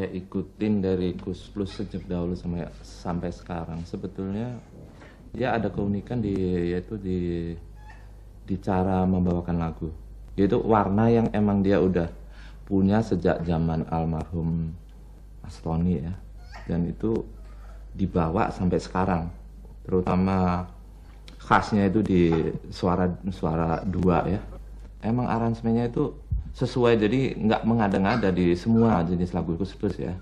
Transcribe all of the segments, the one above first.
saya ikutin dari Gus Plus sejak dahulu sampai sampai sekarang. Sebetulnya ya ada keunikan di yaitu di di cara membawakan lagu. Yaitu warna yang emang dia udah punya sejak zaman almarhum Mas Tony ya. Dan itu dibawa sampai sekarang. Terutama khasnya itu di suara suara dua ya. Emang aransemennya itu sesuai jadi nggak mengada-ngada di semua jenis lagu khusus ya.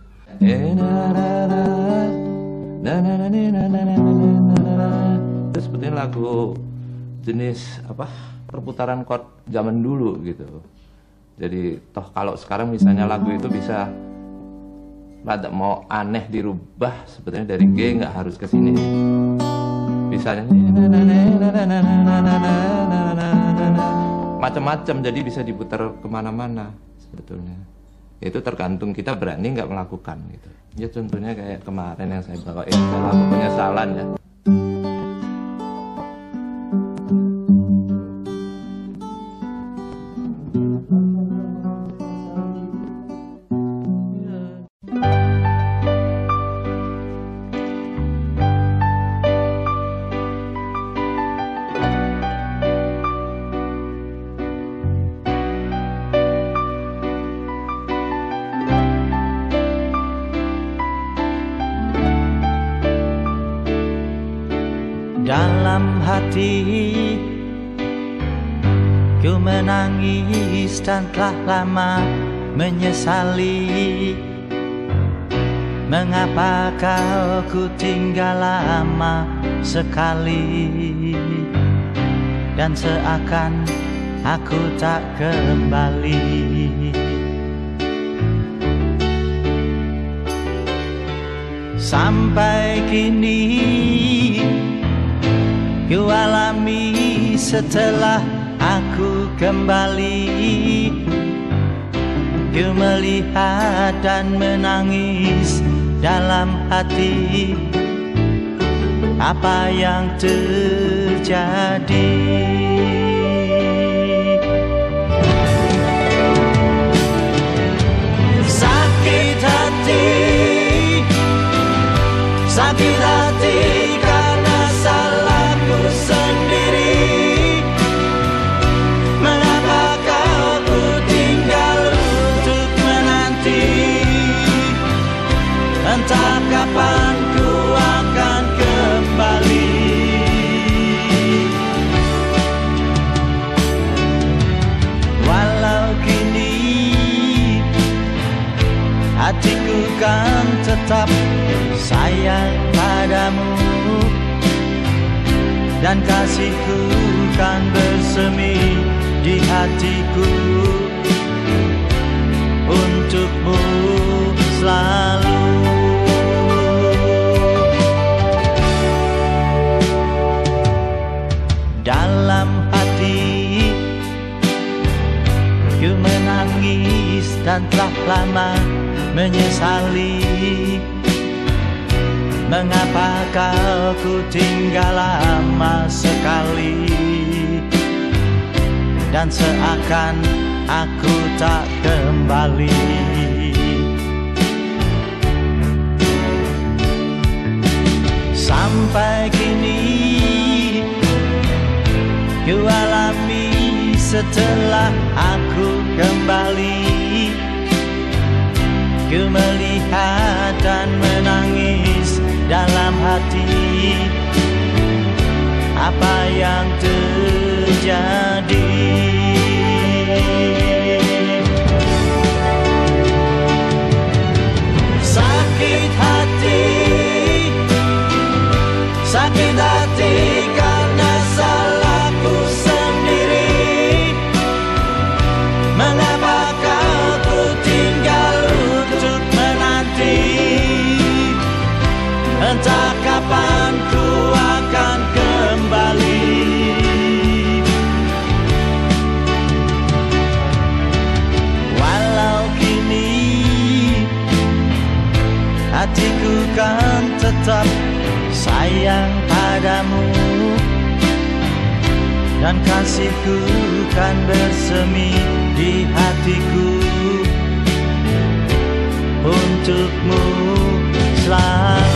Itu seperti lagu jenis apa perputaran chord zaman dulu gitu. Jadi toh kalau sekarang misalnya lagu itu bisa rada mau aneh dirubah sebetulnya dari G nggak harus ke sini. Bisa macam-macam jadi bisa diputar ke mana-mana sebetulnya. Itu tergantung kita berani nggak melakukan gitu. Ya contohnya kayak kemarin yang saya bawain lagu penyesalan ya dalam hati. Ku menangis dan telah lama menyesali. Mengapa kau ku tinggal lama sekali? Dan seakan aku tak kembali. Sampai kini setelah aku kembali. Ku melihat dan menangis dalam hati. Apa yang terjadi sayang padamu. Dan kasihku kan bersemi di hatiku. Untukmu selalu. Dalam hati Ku menangis dan telah lama menyesali Mengapa kau ku tinggal lama sekali? Dan seakan aku tak kembali. Sampai kini Ku alami setelah aku kembali. Ku melihat dan dalam hati. Apa yang terjadi Entah kapan ku akan kembali. Walau kini Hatiku kan tetap sayang padamu Dan kasihku kan bersemi di hatiku. Untukmu selalu